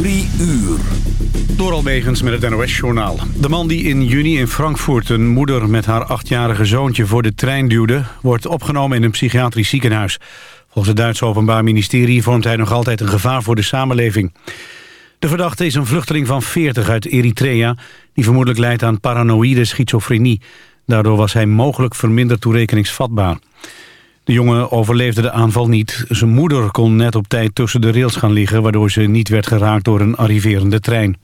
Drie uur. Door Almegens met het NOS-journaal. De man die in juni in Frankfurt een moeder met haar achtjarige zoontje voor de trein duwde... wordt opgenomen in een psychiatrisch ziekenhuis. Volgens het Duitse Openbaar Ministerie vormt hij nog altijd een gevaar voor de samenleving. De verdachte is een vluchteling van 40 uit Eritrea... die vermoedelijk leidt aan paranoïde schizofrenie. Daardoor was hij mogelijk verminderd toerekeningsvatbaar. De jongen overleefde de aanval niet. Zijn moeder kon net op tijd tussen de rails gaan liggen... waardoor ze niet werd geraakt door een arriverende trein.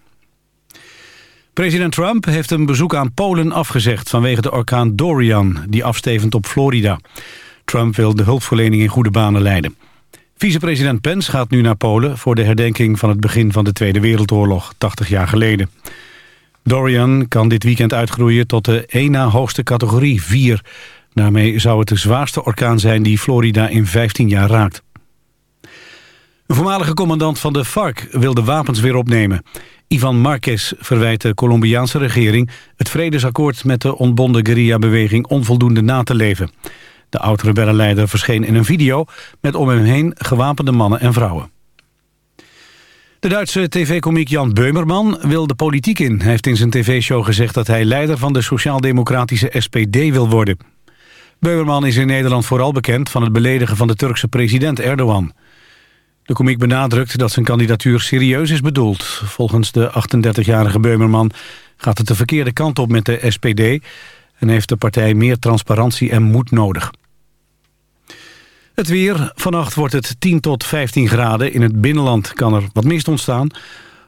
President Trump heeft een bezoek aan Polen afgezegd... vanwege de orkaan Dorian, die afstevend op Florida. Trump wil de hulpverlening in goede banen leiden. Vicepresident Pence gaat nu naar Polen... voor de herdenking van het begin van de Tweede Wereldoorlog, 80 jaar geleden. Dorian kan dit weekend uitgroeien tot de één na hoogste categorie 4... Daarmee zou het de zwaarste orkaan zijn die Florida in 15 jaar raakt. Een voormalige commandant van de FARC wil de wapens weer opnemen. Ivan Marquez verwijt de Colombiaanse regering... het vredesakkoord met de ontbonden guerrilla-beweging onvoldoende na te leven. De oud-rebellenleider verscheen in een video... met om hem heen gewapende mannen en vrouwen. De Duitse tv-komiek Jan Beumerman wil de politiek in. Hij heeft in zijn tv-show gezegd dat hij leider van de sociaal-democratische SPD wil worden. Beumerman is in Nederland vooral bekend van het beledigen van de Turkse president Erdogan. De komiek benadrukt dat zijn kandidatuur serieus is bedoeld. Volgens de 38-jarige Beumerman gaat het de verkeerde kant op met de SPD... en heeft de partij meer transparantie en moed nodig. Het weer. Vannacht wordt het 10 tot 15 graden. In het binnenland kan er wat mist ontstaan.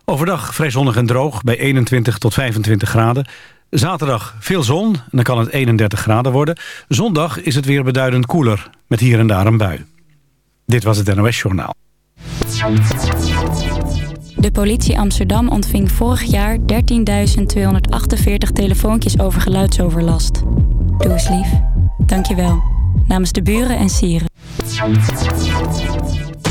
Overdag vrij zonnig en droog bij 21 tot 25 graden. Zaterdag veel zon, en dan kan het 31 graden worden. Zondag is het weer beduidend koeler, met hier en daar een bui. Dit was het NOS Journaal. De politie Amsterdam ontving vorig jaar 13.248 telefoontjes over geluidsoverlast. Doe eens lief. Dank je wel. Namens de buren en sieren.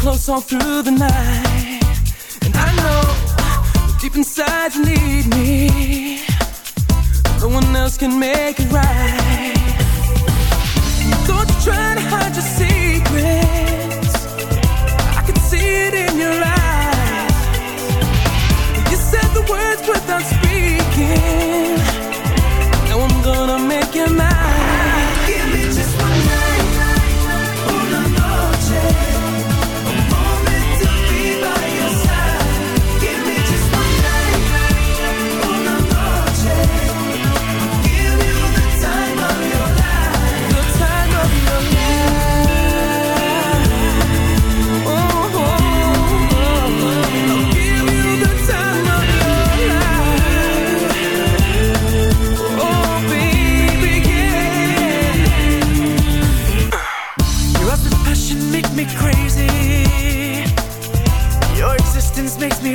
Close all through the night. And I know deep inside you need me. No one else can make it right. Don't you try to hide your secrets. I can see it in your eyes. You said the words without me crazy. Your existence makes me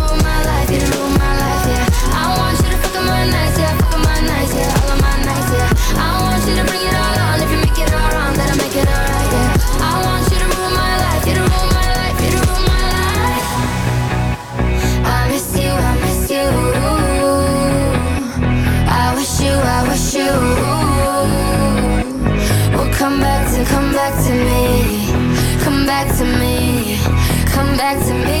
to me.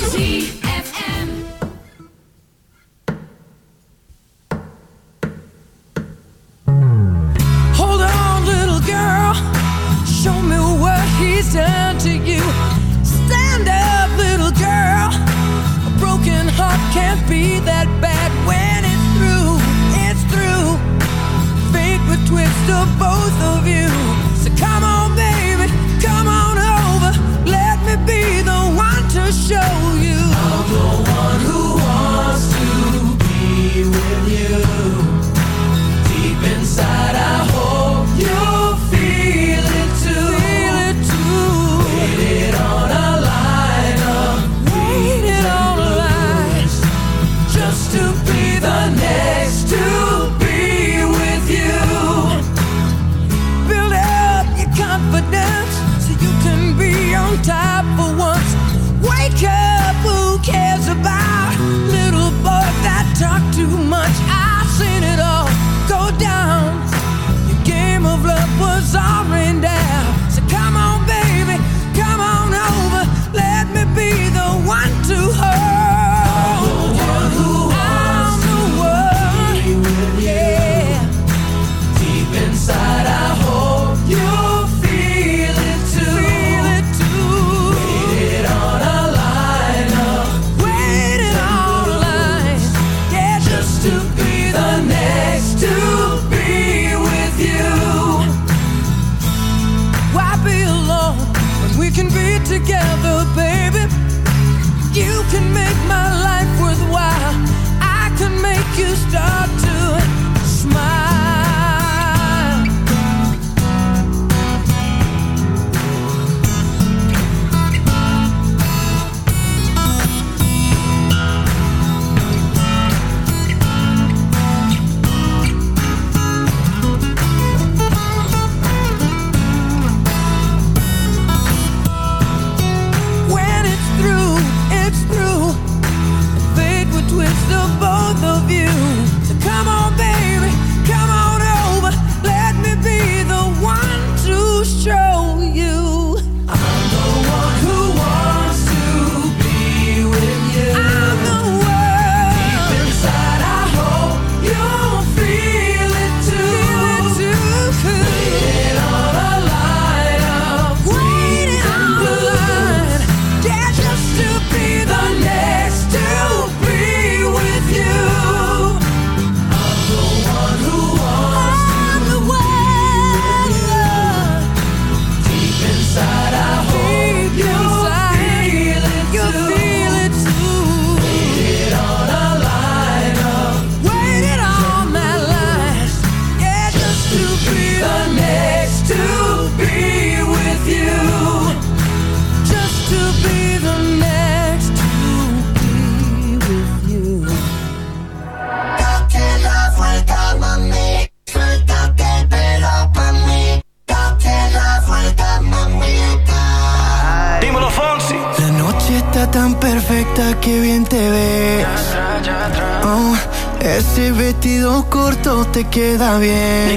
Queda bien.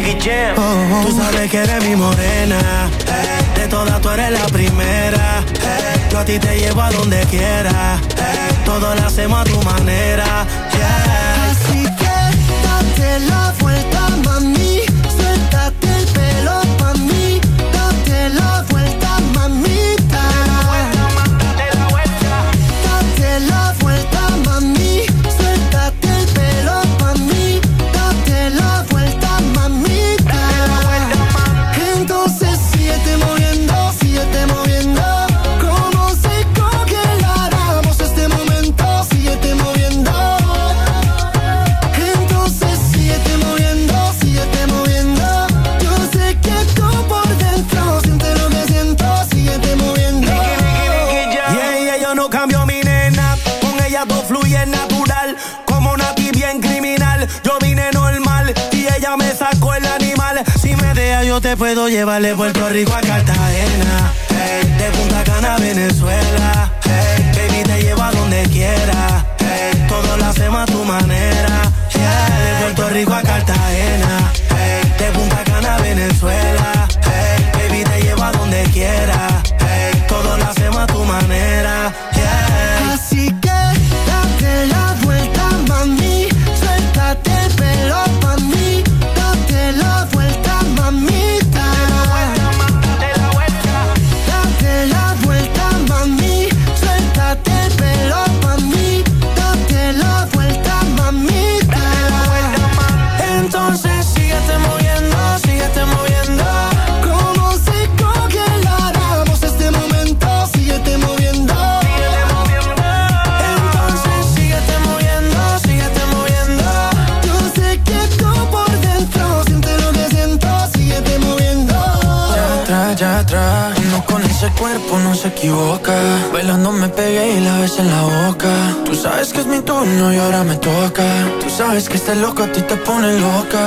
loca.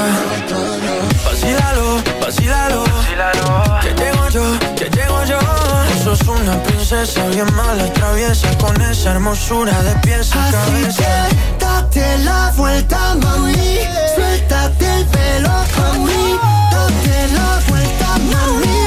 Vacílalo, vacílalo. Que llego yo, que llego yo. Sos una princesa bien mala, traviesa con esa hermosura de pies a cabeza. Date la vuelta, mami. Suéltate el pelo, mami. Date la vuelta, mami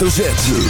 hoofdletter Z.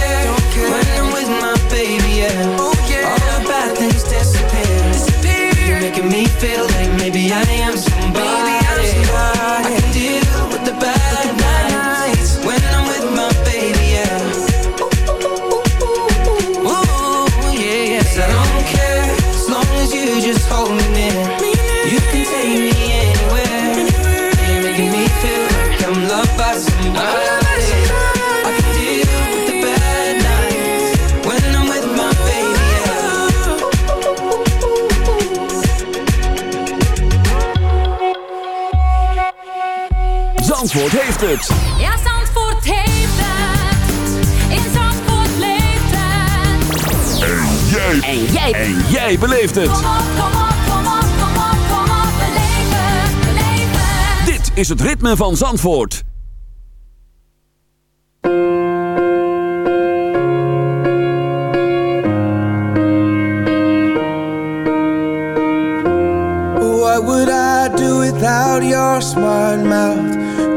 het. Ja, Zandvoort heeft het. In Zandvoort leeft het. En jij. En jij. En jij beleeft het. Kom op, kom op, kom op, kom op, kom op. Beleef het, beleef het. Dit is het ritme van Zandvoort. What would I do without your smart mouth?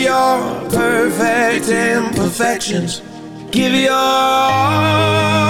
your perfect imperfections. Give your all.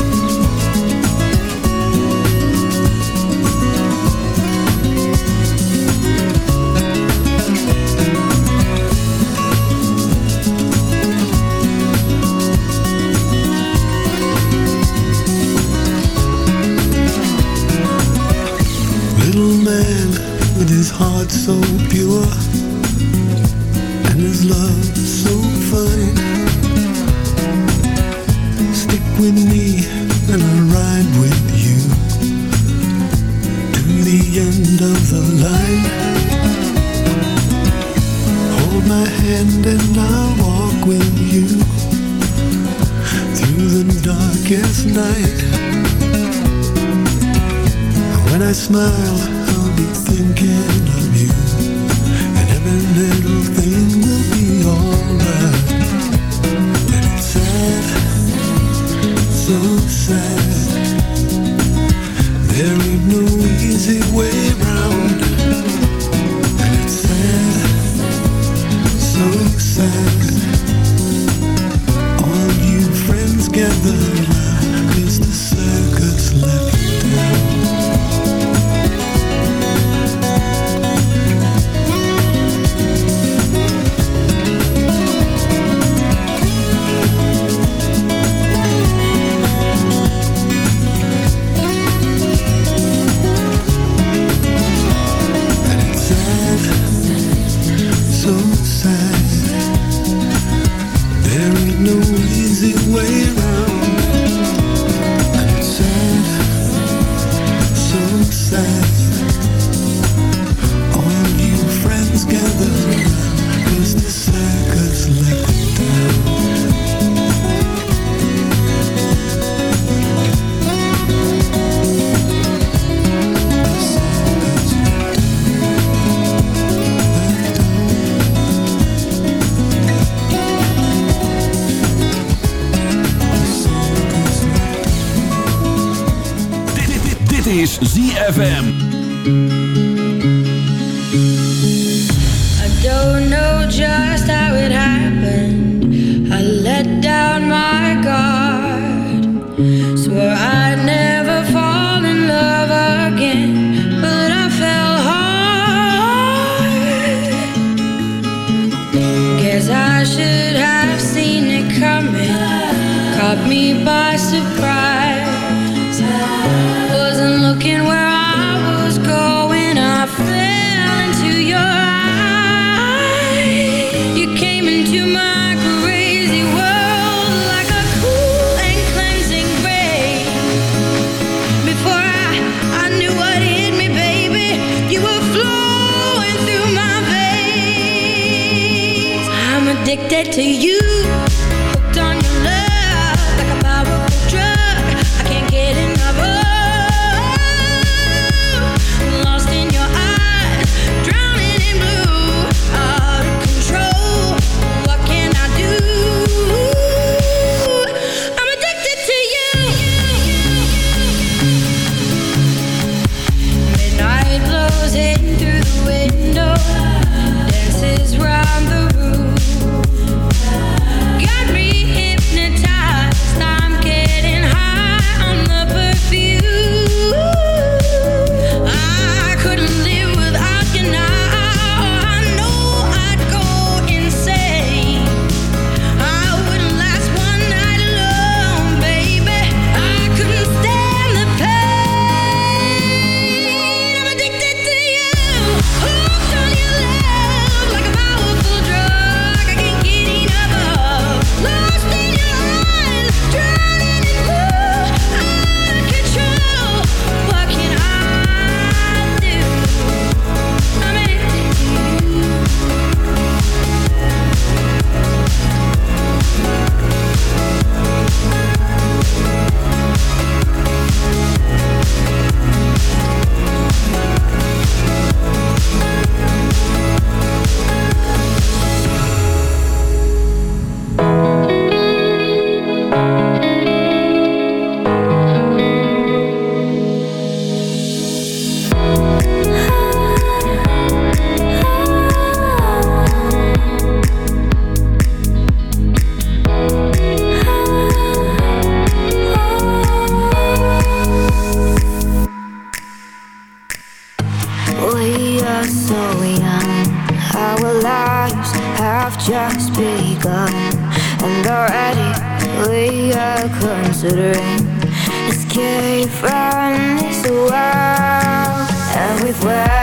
And we've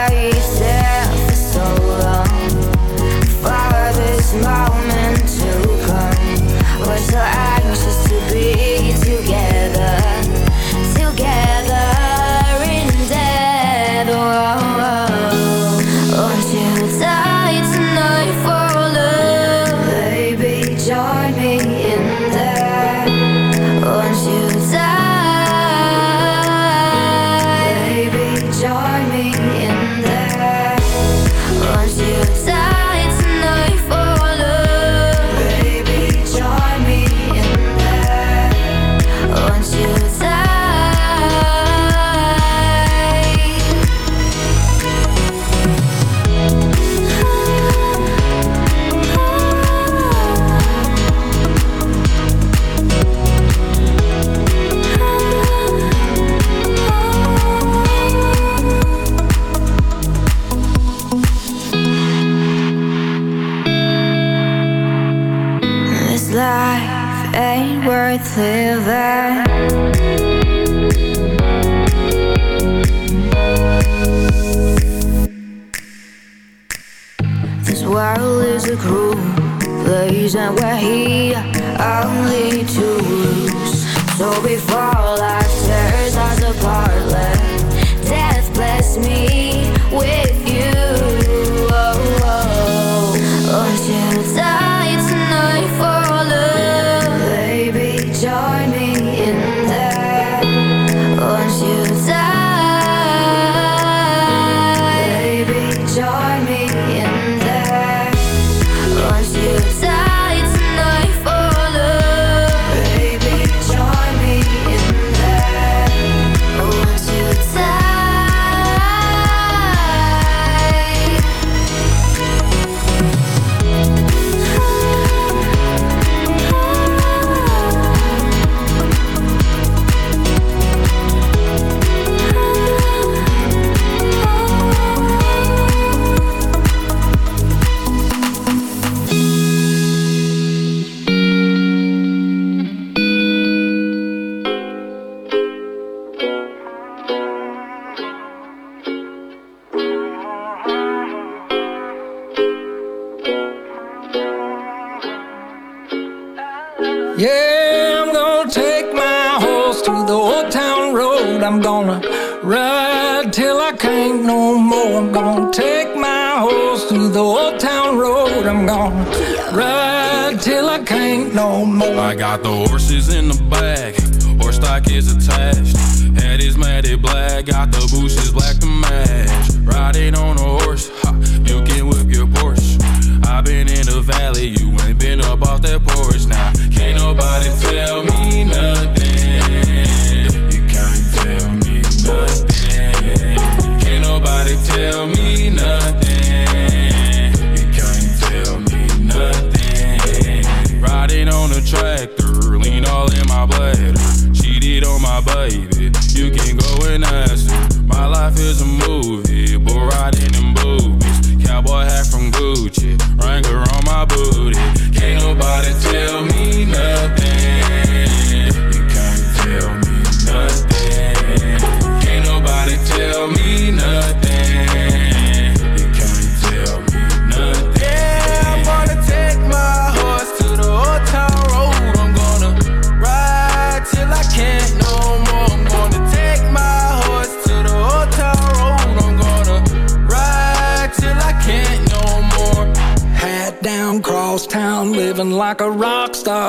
place and we're only to lose. So before life tears us apart, let death bless me with.